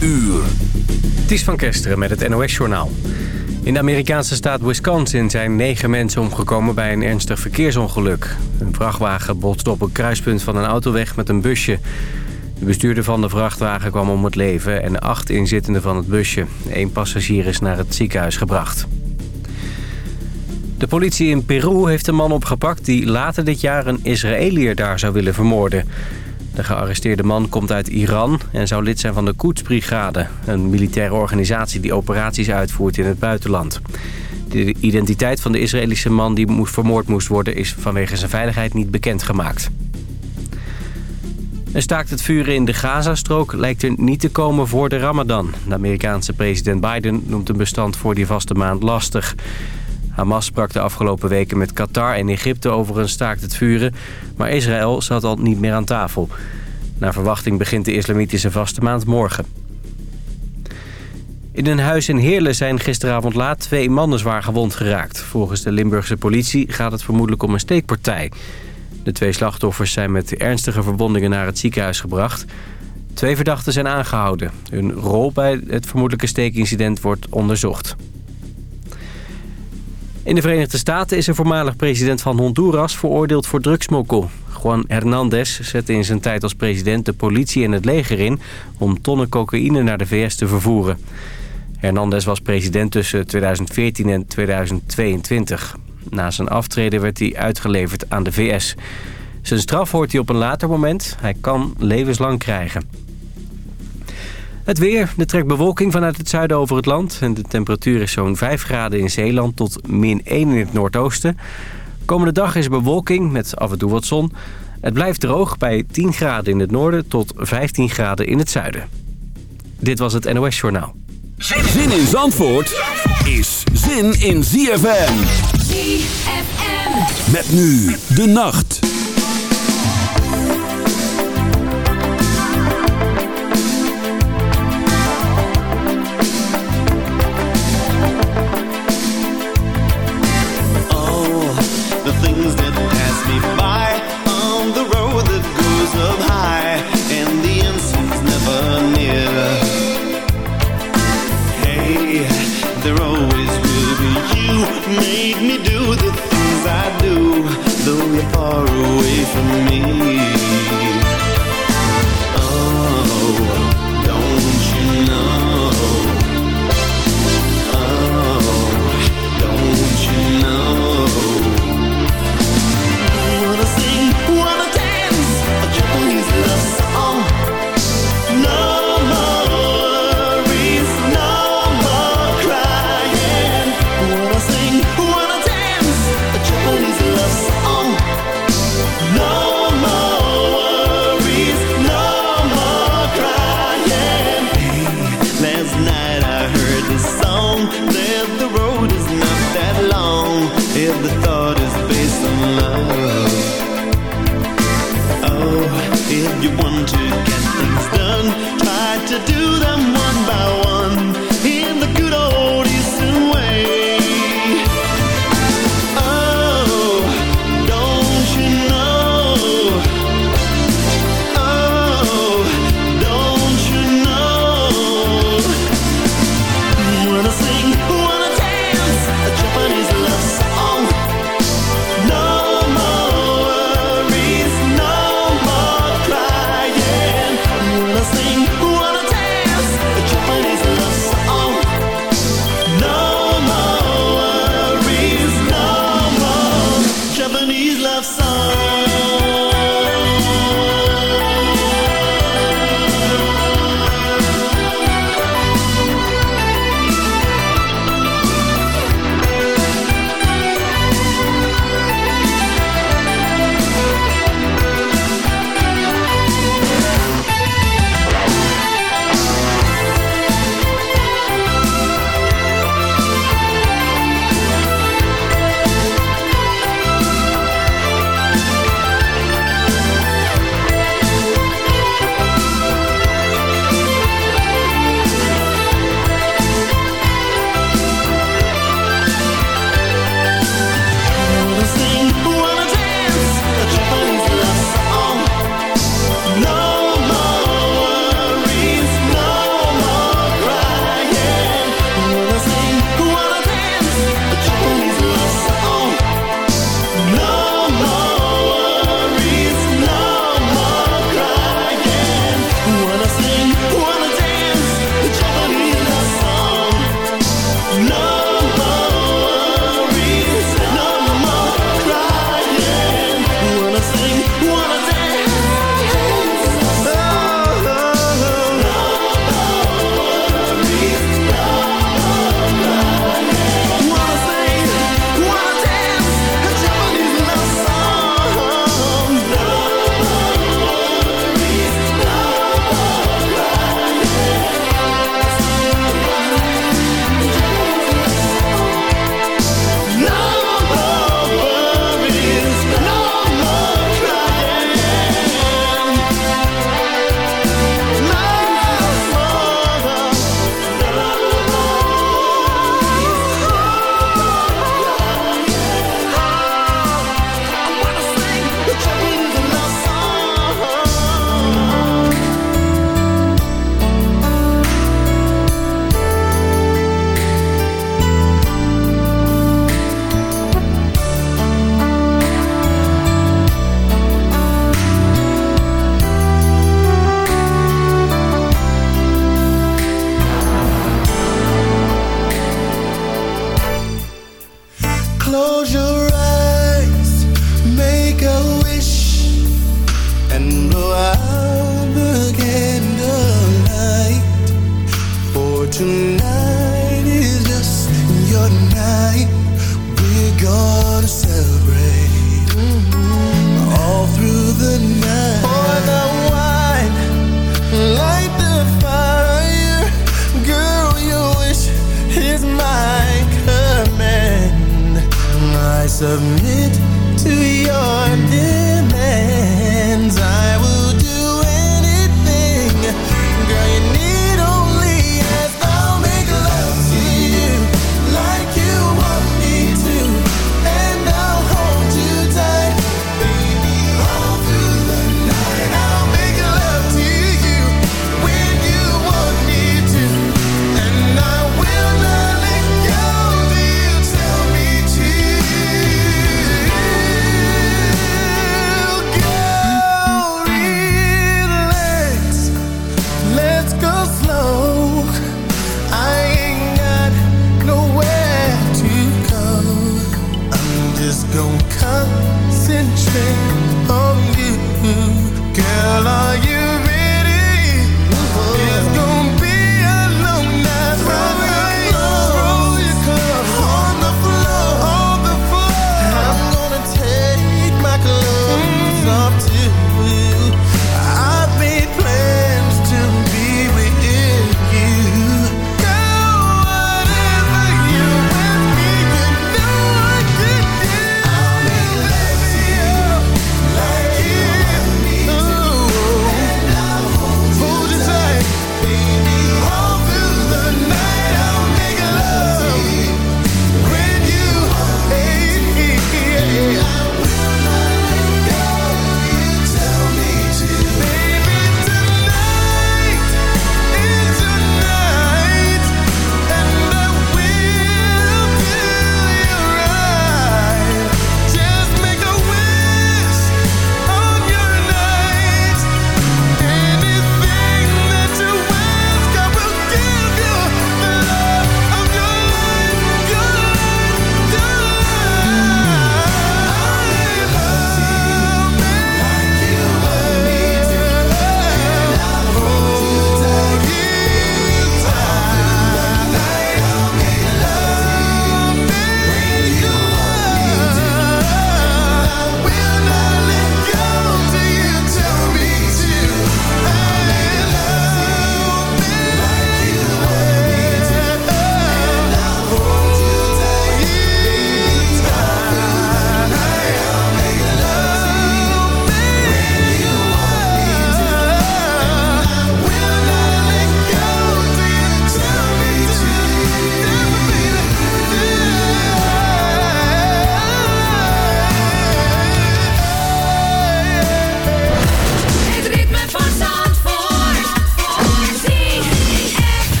uur. Ties van Kesteren met het NOS-journaal. In de Amerikaanse staat Wisconsin zijn negen mensen omgekomen bij een ernstig verkeersongeluk. Een vrachtwagen botste op een kruispunt van een autoweg met een busje. De bestuurder van de vrachtwagen kwam om het leven en acht inzittenden van het busje. Eén passagier is naar het ziekenhuis gebracht. De politie in Peru heeft een man opgepakt die later dit jaar een Israëliër daar zou willen vermoorden. De gearresteerde man komt uit Iran en zou lid zijn van de Quds-brigade... een militaire organisatie die operaties uitvoert in het buitenland. De identiteit van de Israëlische man die vermoord moest worden... is vanwege zijn veiligheid niet bekendgemaakt. Een staakt het vuren in de Gazastrook lijkt er niet te komen voor de Ramadan. De Amerikaanse president Biden noemt een bestand voor die vaste maand lastig... Hamas sprak de afgelopen weken met Qatar en Egypte over een staakt het vuren... maar Israël zat al niet meer aan tafel. Naar verwachting begint de islamitische vaste maand morgen. In een huis in Heerlen zijn gisteravond laat twee mannen zwaar gewond geraakt. Volgens de Limburgse politie gaat het vermoedelijk om een steekpartij. De twee slachtoffers zijn met ernstige verwondingen naar het ziekenhuis gebracht. Twee verdachten zijn aangehouden. Hun rol bij het vermoedelijke steekincident wordt onderzocht. In de Verenigde Staten is een voormalig president van Honduras veroordeeld voor drugsmokkel. Juan Hernandez zette in zijn tijd als president de politie en het leger in... om tonnen cocaïne naar de VS te vervoeren. Hernandez was president tussen 2014 en 2022. Na zijn aftreden werd hij uitgeleverd aan de VS. Zijn straf hoort hij op een later moment. Hij kan levenslang krijgen. Het weer. Er trekt bewolking vanuit het zuiden over het land. En de temperatuur is zo'n 5 graden in Zeeland tot min 1 in het noordoosten. Komende dag is bewolking met af en toe wat zon. Het blijft droog bij 10 graden in het noorden tot 15 graden in het zuiden. Dit was het NOS Journaal. Zin in Zandvoort is zin in ZFM. ZFM. Met nu de nacht.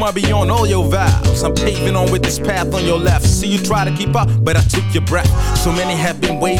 Some shit. Whom I be on all your vows. I'm paving on with this path on your left. See you try to keep up, but I took your breath. So many have been waiting.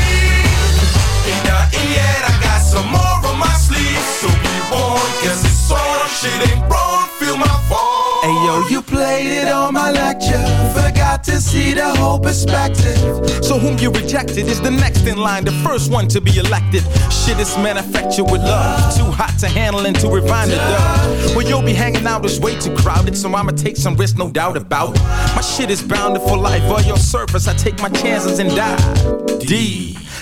some more on my sleeve So be warned, cause it's on Shit ain't wrong, feel my fall Hey yo, you played it on my lecture. Forgot to see the whole perspective. So whom you rejected is the next in line, the first one to be elected. Shit is manufactured with love, too hot to handle and too refined to dub. Well, you'll be hanging out is way too crowded, so I'ma take some risks, no doubt about it. My shit is bounded for life. On your surface, I take my chances and die. D.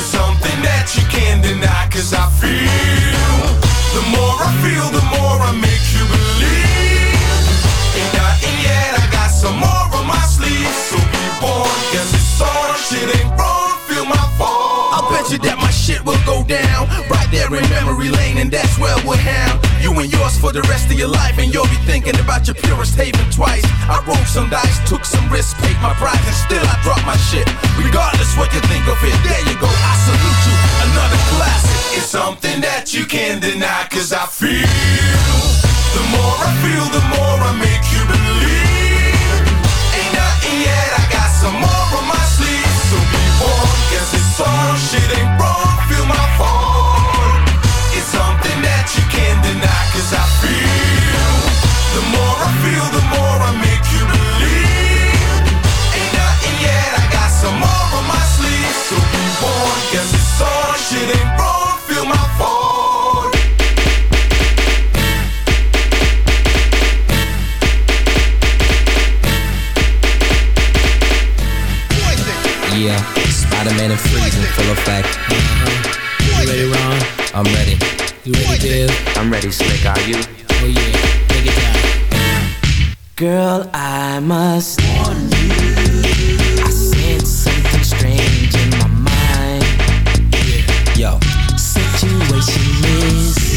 It's something that you can't deny Cause I feel The more I feel, the more I make you believe. Ain't nothing yet, I got some more on my sleeve. So be warned, cause it's on Shit ain't wrong, feel my fall I'll bet you that my shit will go down. Right there in memory lane, and that's where we'll have you and yours for the rest of your life. And you'll be thinking about your purest haven twice. I rolled some dice, took some risks, paid my price, and still I dropped my shit. Regardless what you think of it, there you go. I salute you, another classic. It's something that you can't deny Cause I feel The more I feel, the more I make you believe Ain't nothing yet, I got some more on my sleeve So be warned, guess it's on Shit full effect. You ready, Ron? I'm ready. You ready, Dave? I'm ready, Slick. Are you? Oh yeah, take it down. Girl, I must warn you. I sense something strange in my mind. Yo, situation is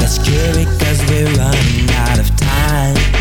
Let's cure it cause we're running out of time.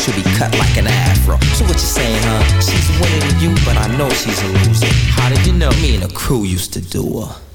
she'll be cut like an afro. So what you saying, huh? She's winning you, but I know she's a loser. How did you know? Me and a crew used to do her.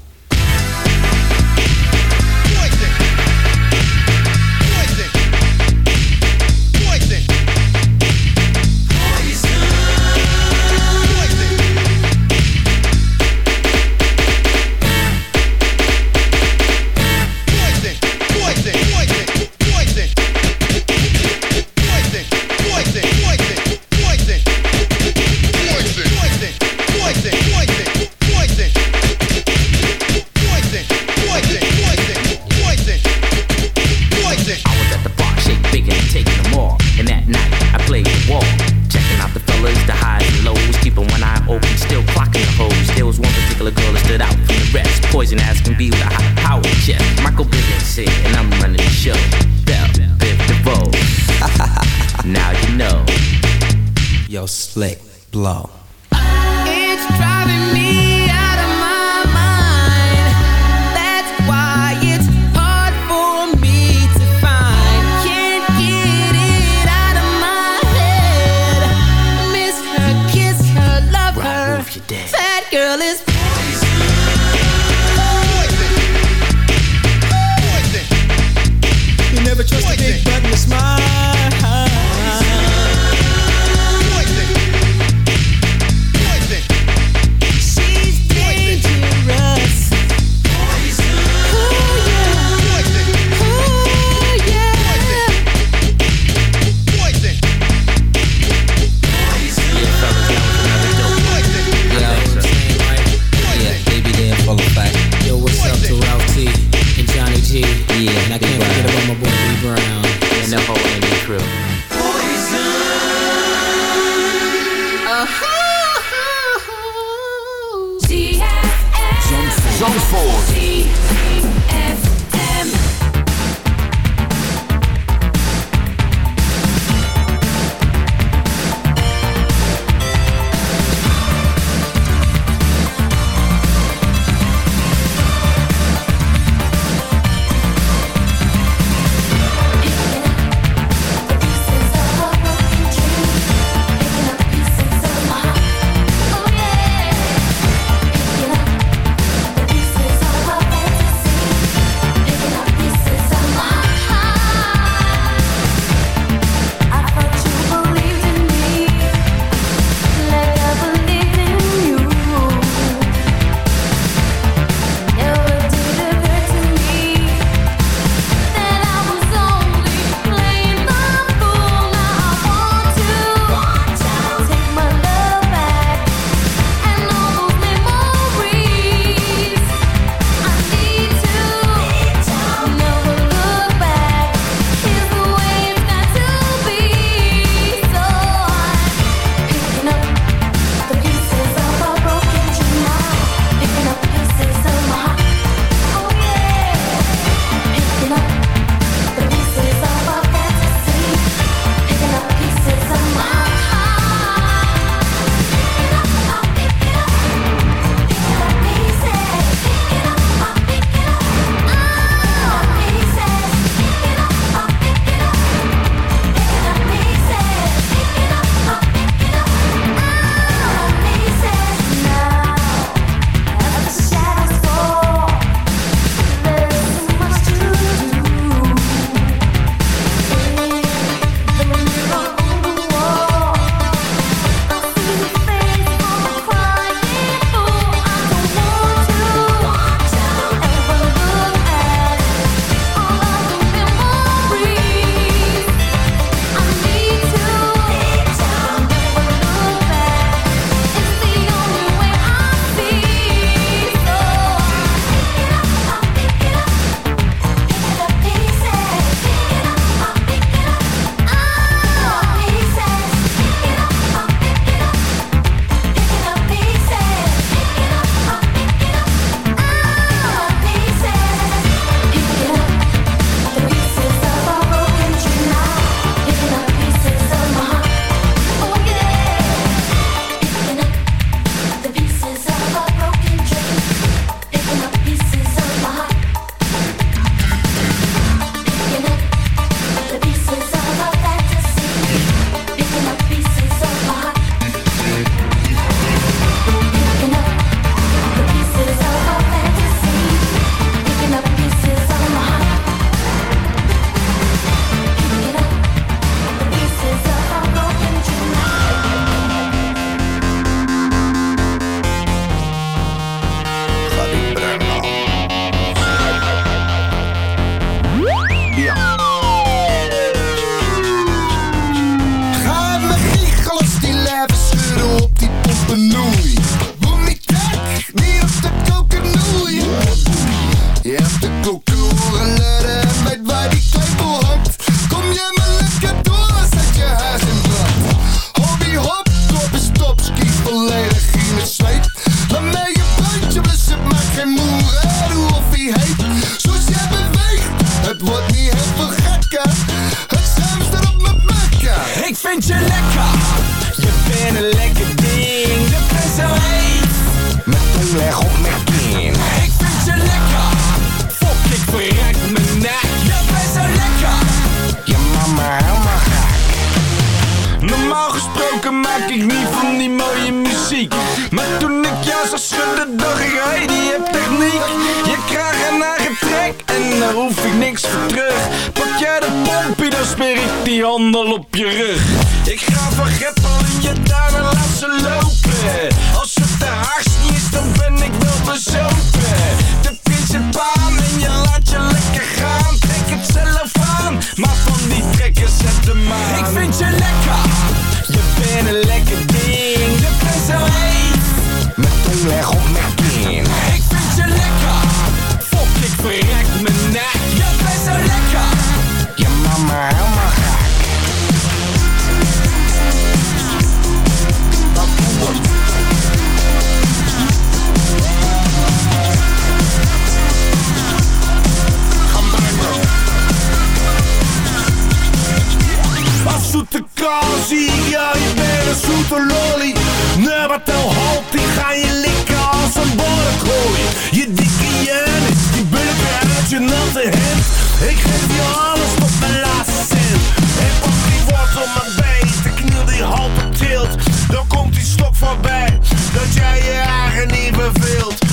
toffe lolly. nou, een hond, die ga je likken als een borrekooi. Je dikke Janis, die bulken uit je natte hemd. Ik geef je alles tot mijn laatste cent. En pak die wortel maar bij, de kniel die halve tilt. Dan komt die stok voorbij, dat jij je eigen niet beveelt.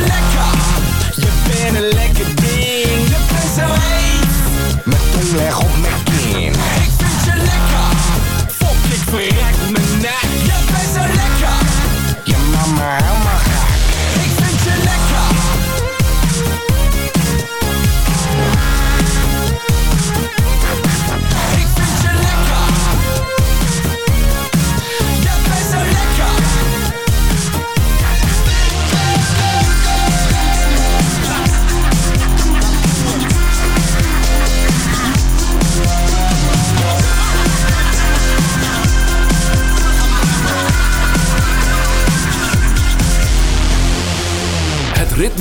lekker. Je bent een lekker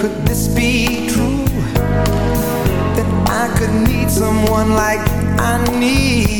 could this be true? That I could need someone like I need